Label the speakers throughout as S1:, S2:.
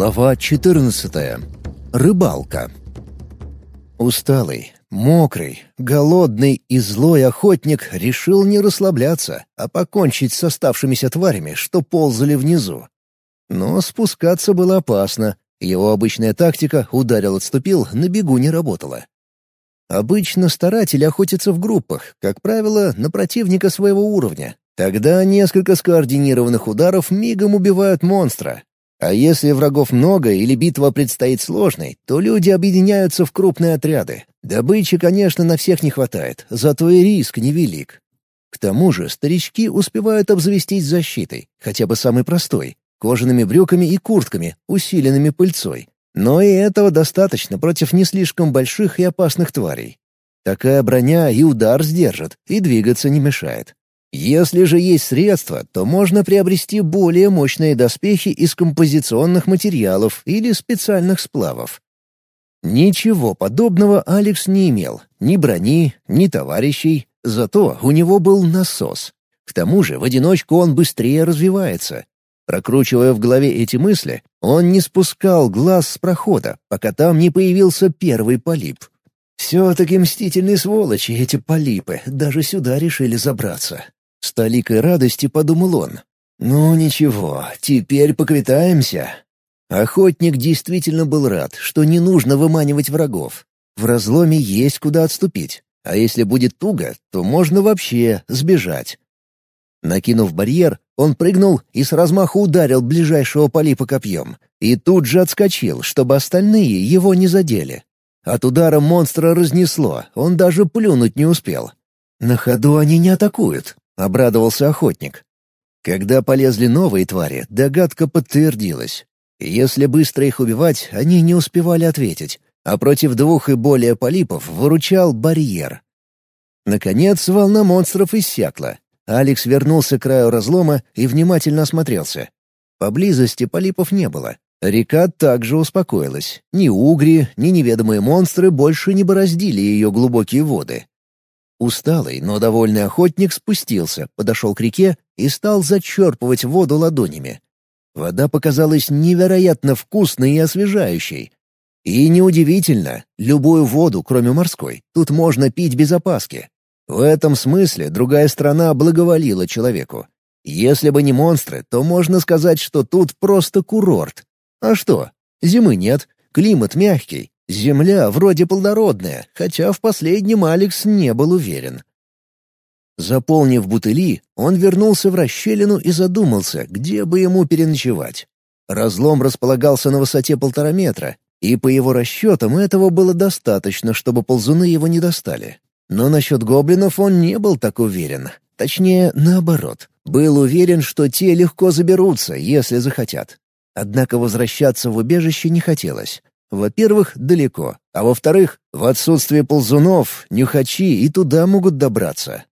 S1: Глава 14. Рыбалка. Усталый, мокрый, голодный и злой охотник решил не расслабляться, а покончить с оставшимися тварями, что ползали внизу. Но спускаться было опасно. Его обычная тактика «ударил-отступил» на бегу не работала. Обычно старатели охотятся в группах, как правило, на противника своего уровня. Тогда несколько скоординированных ударов мигом убивают монстра, а если врагов много или битва предстоит сложной, то люди объединяются в крупные отряды. Добычи, конечно, на всех не хватает, зато и риск невелик. К тому же старички успевают обзавестись защитой, хотя бы самой простой — кожаными брюками и куртками, усиленными пыльцой. Но и этого достаточно против не слишком больших и опасных тварей. Такая броня и удар сдержит, и двигаться не мешает. Если же есть средства, то можно приобрести более мощные доспехи из композиционных материалов или специальных сплавов. Ничего подобного Алекс не имел. Ни брони, ни товарищей. Зато у него был насос. К тому же в одиночку он быстрее развивается. Прокручивая в голове эти мысли, он не спускал глаз с прохода, пока там не появился первый полип. Все-таки мстительные сволочи эти полипы, даже сюда решили забраться. С толикой радости подумал он. «Ну ничего, теперь поквитаемся». Охотник действительно был рад, что не нужно выманивать врагов. В разломе есть куда отступить, а если будет туго, то можно вообще сбежать. Накинув барьер, он прыгнул и с размаху ударил ближайшего полипа копьем. И тут же отскочил, чтобы остальные его не задели. От удара монстра разнесло, он даже плюнуть не успел. На ходу они не атакуют, обрадовался охотник. Когда полезли новые твари, догадка подтвердилась. Если быстро их убивать, они не успевали ответить, а против двух и более полипов выручал барьер. Наконец, волна монстров иссякла. Алекс вернулся к краю разлома и внимательно осмотрелся. Поблизости полипов не было. Река также успокоилась. Ни угри, ни неведомые монстры больше не бороздили ее глубокие воды. Усталый, но довольный охотник спустился, подошел к реке и стал зачерпывать воду ладонями. Вода показалась невероятно вкусной и освежающей. И неудивительно, любую воду, кроме морской, тут можно пить без опаски. В этом смысле другая страна благоволила человеку. Если бы не монстры, то можно сказать, что тут просто курорт. А что? Зимы нет, климат мягкий, Земля вроде плодородная, хотя в последнем Алекс не был уверен. Заполнив бутыли, он вернулся в расщелину и задумался, где бы ему переночевать. Разлом располагался на высоте полтора метра, и по его расчетам этого было достаточно, чтобы ползуны его не достали. Но насчет гоблинов он не был так уверен. Точнее, наоборот. Был уверен, что те легко заберутся, если захотят. Однако возвращаться в убежище не хотелось. Во-первых, далеко, а во-вторых, в отсутствие ползунов, нюхачи и туда могут добраться.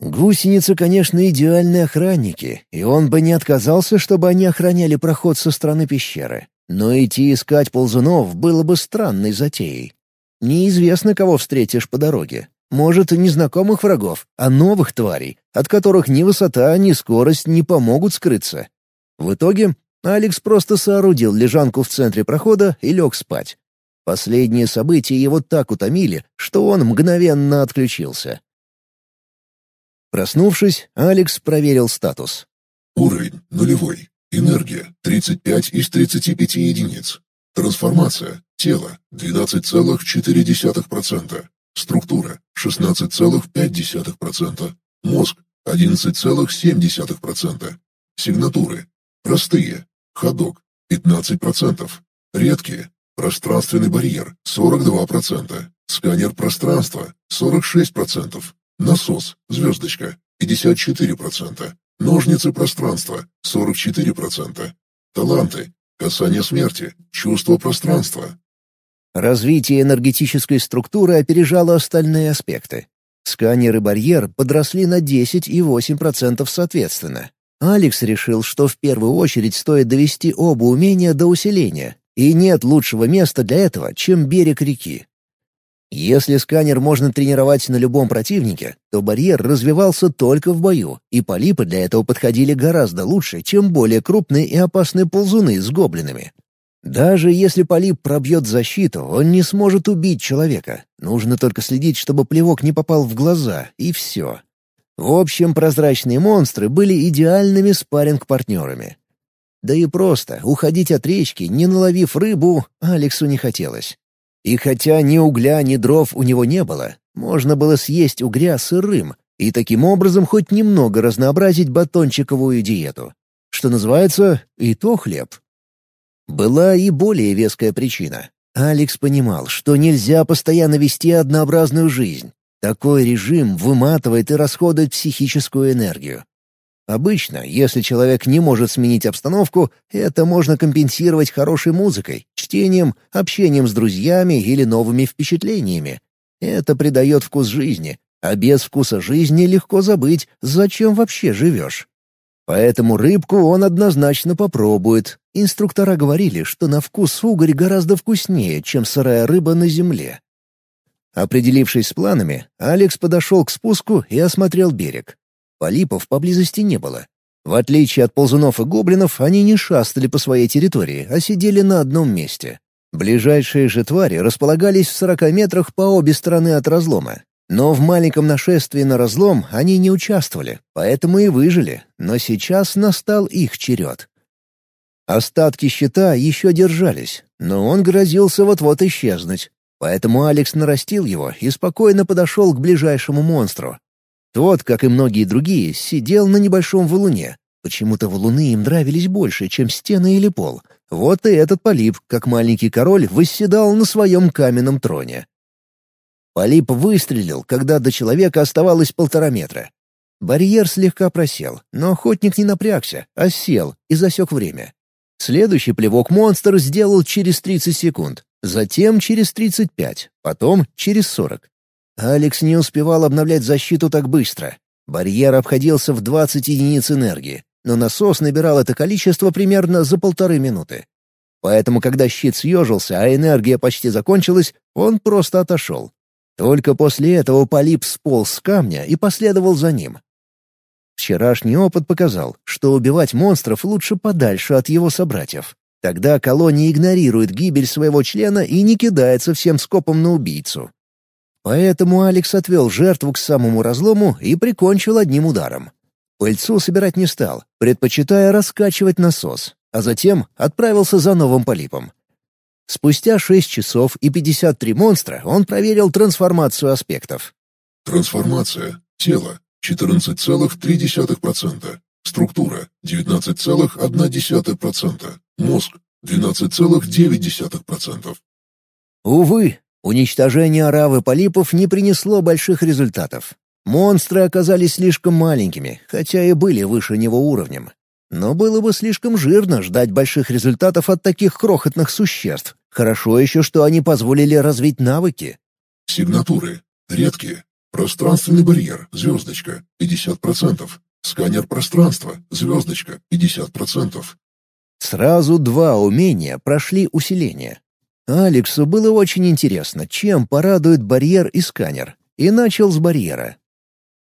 S1: Гусеницы, конечно, идеальные охранники, и он бы не отказался, чтобы они охраняли проход со стороны пещеры. Но идти искать ползунов было бы странной затеей. Неизвестно, кого встретишь по дороге. Может, незнакомых врагов, а новых тварей, от которых ни высота, ни скорость не помогут скрыться. В итоге Алекс просто соорудил лежанку в центре прохода и лег спать. Последние события его так утомили, что он мгновенно отключился. Проснувшись, Алекс проверил статус.
S2: Уровень нулевой. Энергия 35 из 35 единиц. Трансформация. Тело 12,4%. Структура 16,5%. Мозг 11,7%. Сигнатуры. Простые. Ходок – 15%. Редкие. Пространственный барьер – 42%. Сканер пространства – 46%. Насос, звездочка – 54%. Ножницы пространства – 44%. Таланты, касание смерти, чувство пространства.
S1: Развитие энергетической структуры опережало остальные аспекты. Сканер и барьер подросли на 10 и 8% соответственно. Алекс решил, что в первую очередь стоит довести оба умения до усиления, и нет лучшего места для этого, чем берег реки. Если сканер можно тренировать на любом противнике, то барьер развивался только в бою, и полипы для этого подходили гораздо лучше, чем более крупные и опасные ползуны с гоблинами. Даже если полип пробьет защиту, он не сможет убить человека. Нужно только следить, чтобы плевок не попал в глаза, и все. В общем, прозрачные монстры были идеальными спарринг-партнерами. Да и просто уходить от речки, не наловив рыбу, Алексу не хотелось. И хотя ни угля, ни дров у него не было, можно было съесть угря сырым и таким образом хоть немного разнообразить батончиковую диету. Что называется, и то хлеб. Была и более веская причина. Алекс понимал, что нельзя постоянно вести однообразную жизнь. Такой режим выматывает и расходует психическую энергию. Обычно, если человек не может сменить обстановку, это можно компенсировать хорошей музыкой, чтением, общением с друзьями или новыми впечатлениями. Это придает вкус жизни, а без вкуса жизни легко забыть, зачем вообще живешь. Поэтому рыбку он однозначно попробует. Инструктора говорили, что на вкус угорь гораздо вкуснее, чем сырая рыба на земле. Определившись с планами, Алекс подошел к спуску и осмотрел берег. Полипов поблизости не было. В отличие от ползунов и гоблинов, они не шастали по своей территории, а сидели на одном месте. Ближайшие же твари располагались в сорока метрах по обе стороны от разлома, но в маленьком нашествии на разлом они не участвовали, поэтому и выжили, но сейчас настал их черед. Остатки щита еще держались, но он грозился вот-вот исчезнуть, поэтому Алекс нарастил его и спокойно подошел к ближайшему монстру. Тот, как и многие другие, сидел на небольшом валуне. Почему-то валуны им нравились больше, чем стены или пол. Вот и этот полип, как маленький король, восседал на своем каменном троне. Полип выстрелил, когда до человека оставалось полтора метра. Барьер слегка просел, но охотник не напрягся, а сел и засек время. Следующий плевок монстр сделал через 30 секунд, затем через 35, потом через 40. Алекс не успевал обновлять защиту так быстро. Барьер обходился в 20 единиц энергии, но насос набирал это количество примерно за полторы минуты. Поэтому, когда щит съежился, а энергия почти закончилась, он просто отошел. Только после этого полип сполз с камня и последовал за ним. Вчерашний опыт показал, что убивать монстров лучше подальше от его собратьев. Тогда колония игнорирует гибель своего члена и не кидается всем скопом на убийцу. Поэтому Алекс отвел жертву к самому разлому и прикончил одним ударом. Пыльцу собирать не стал, предпочитая раскачивать насос, а затем отправился за новым полипом. Спустя 6 часов и 53 монстра он проверил трансформацию аспектов.
S2: Трансформация. Тело. 14,3%. Структура. 19,1%. Мозг. 12,9%.
S1: Увы, уничтожение аравы полипов не принесло больших результатов. Монстры оказались слишком маленькими, хотя и были выше него уровнем. Но было бы слишком жирно ждать больших результатов от таких крохотных существ, Хорошо еще, что они позволили развить навыки.
S2: Сигнатуры. Редкие. Пространственный барьер. Звездочка. 50%. Сканер пространства. Звездочка. 50%.
S1: Сразу два умения прошли усиление. Алексу было очень интересно, чем порадует барьер и сканер, и начал с барьера.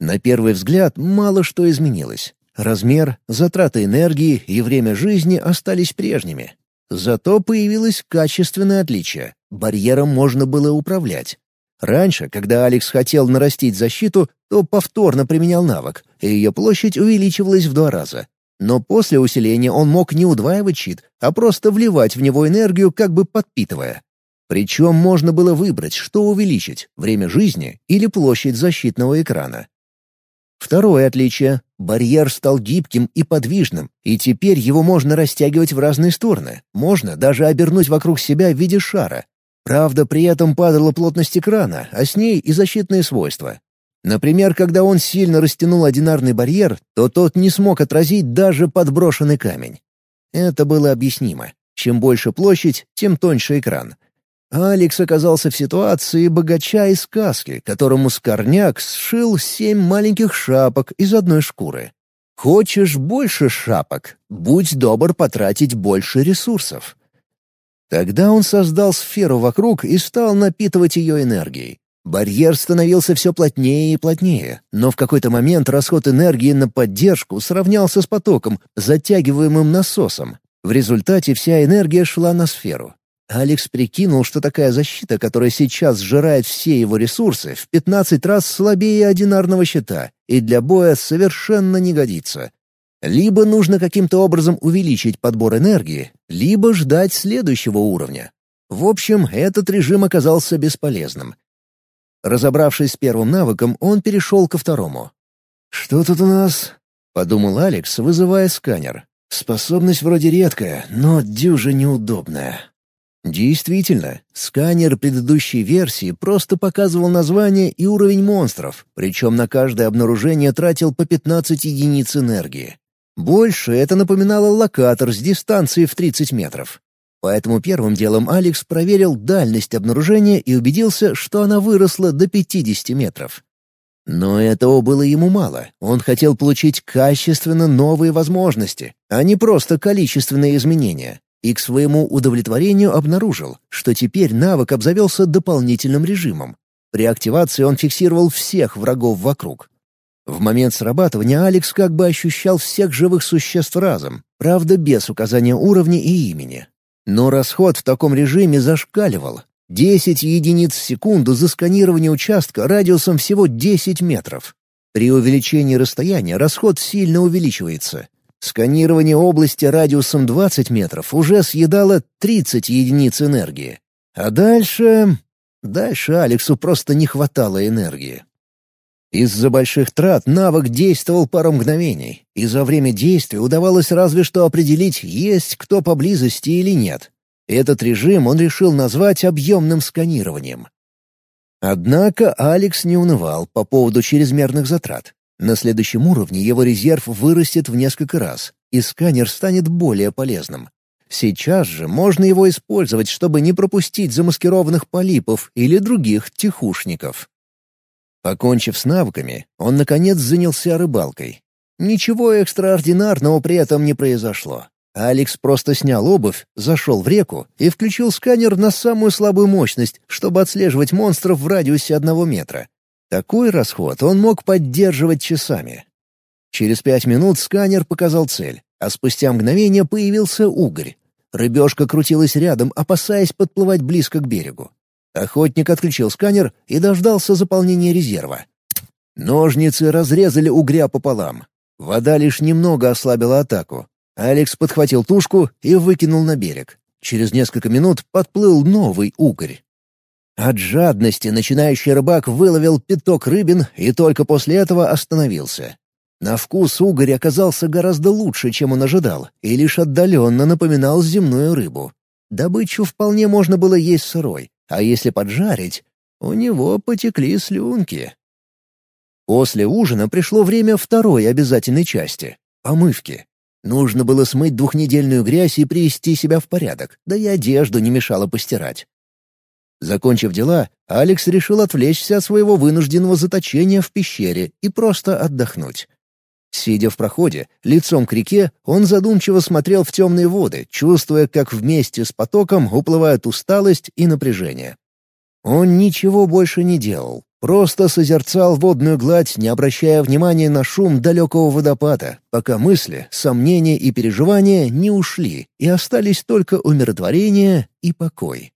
S1: На первый взгляд мало что изменилось. Размер, затраты энергии и время жизни остались прежними. Зато появилось качественное отличие. Барьером можно было управлять. Раньше, когда Алекс хотел нарастить защиту, то повторно применял навык, и ее площадь увеличивалась в два раза. Но после усиления он мог не удваивать щит, а просто вливать в него энергию, как бы подпитывая. Причем можно было выбрать, что увеличить — время жизни или площадь защитного экрана. Второе отличие — барьер стал гибким и подвижным, и теперь его можно растягивать в разные стороны, можно даже обернуть вокруг себя в виде шара. Правда, при этом падала плотность экрана, а с ней и защитные свойства. Например, когда он сильно растянул одинарный барьер, то тот не смог отразить даже подброшенный камень. Это было объяснимо. Чем больше площадь, тем тоньше экран. Алекс оказался в ситуации богача из сказки, которому Скорняк сшил семь маленьких шапок из одной шкуры. Хочешь больше шапок? Будь добр потратить больше ресурсов. Тогда он создал сферу вокруг и стал напитывать ее энергией. Барьер становился все плотнее и плотнее, но в какой-то момент расход энергии на поддержку сравнялся с потоком, затягиваемым насосом, В результате вся энергия шла на сферу. Алекс прикинул, что такая защита, которая сейчас сжирает все его ресурсы, в 15 раз слабее одинарного щита и для боя совершенно не годится. Либо нужно каким-то образом увеличить подбор энергии, либо ждать следующего уровня. В общем, этот режим оказался бесполезным. Разобравшись с первым навыком, он перешел ко второму. «Что тут у нас?» — подумал Алекс, вызывая сканер. «Способность вроде редкая, но дюже неудобная». Действительно, сканер предыдущей версии просто показывал название и уровень монстров, причем на каждое обнаружение тратил по 15 единиц энергии. Больше это напоминало локатор с дистанцией в 30 метров. Поэтому первым делом Алекс проверил дальность обнаружения и убедился, что она выросла до 50 метров. Но этого было ему мало. Он хотел получить качественно новые возможности, а не просто количественные изменения и к своему удовлетворению обнаружил, что теперь навык обзавелся дополнительным режимом. При активации он фиксировал всех врагов вокруг. В момент срабатывания Алекс как бы ощущал всех живых существ разом, правда без указания уровня и имени. Но расход в таком режиме зашкаливал. 10 единиц в секунду за сканирование участка радиусом всего 10 метров. При увеличении расстояния расход сильно увеличивается. Сканирование области радиусом 20 метров уже съедало 30 единиц энергии. А дальше... Дальше Алексу просто не хватало энергии. Из-за больших трат навык действовал пару мгновений, и за время действия удавалось разве что определить, есть кто поблизости или нет. Этот режим он решил назвать объемным сканированием. Однако Алекс не унывал по поводу чрезмерных затрат. На следующем уровне его резерв вырастет в несколько раз, и сканер станет более полезным. Сейчас же можно его использовать, чтобы не пропустить замаскированных полипов или других тихушников. Покончив с навыками, он, наконец, занялся рыбалкой. Ничего экстраординарного при этом не произошло. Алекс просто снял обувь, зашел в реку и включил сканер на самую слабую мощность, чтобы отслеживать монстров в радиусе одного метра. Такой расход он мог поддерживать часами. Через пять минут сканер показал цель, а спустя мгновение появился угорь. Рыбешка крутилась рядом, опасаясь подплывать близко к берегу. Охотник отключил сканер и дождался заполнения резерва. Ножницы разрезали угря пополам. Вода лишь немного ослабила атаку. Алекс подхватил тушку и выкинул на берег. Через несколько минут подплыл новый угорь. От жадности начинающий рыбак выловил пяток рыбин и только после этого остановился. На вкус угорь оказался гораздо лучше, чем он ожидал, и лишь отдаленно напоминал земную рыбу. Добычу вполне можно было есть сырой, а если поджарить, у него потекли слюнки. После ужина пришло время второй обязательной части — помывки. Нужно было смыть двухнедельную грязь и привести себя в порядок, да и одежду не мешало постирать. Закончив дела, Алекс решил отвлечься от своего вынужденного заточения в пещере и просто отдохнуть. Сидя в проходе, лицом к реке, он задумчиво смотрел в темные воды, чувствуя, как вместе с потоком уплывают усталость и напряжение. Он ничего больше не делал, просто созерцал водную гладь, не обращая внимания на шум далекого водопада, пока мысли, сомнения и переживания не ушли и остались только умиротворение и покой.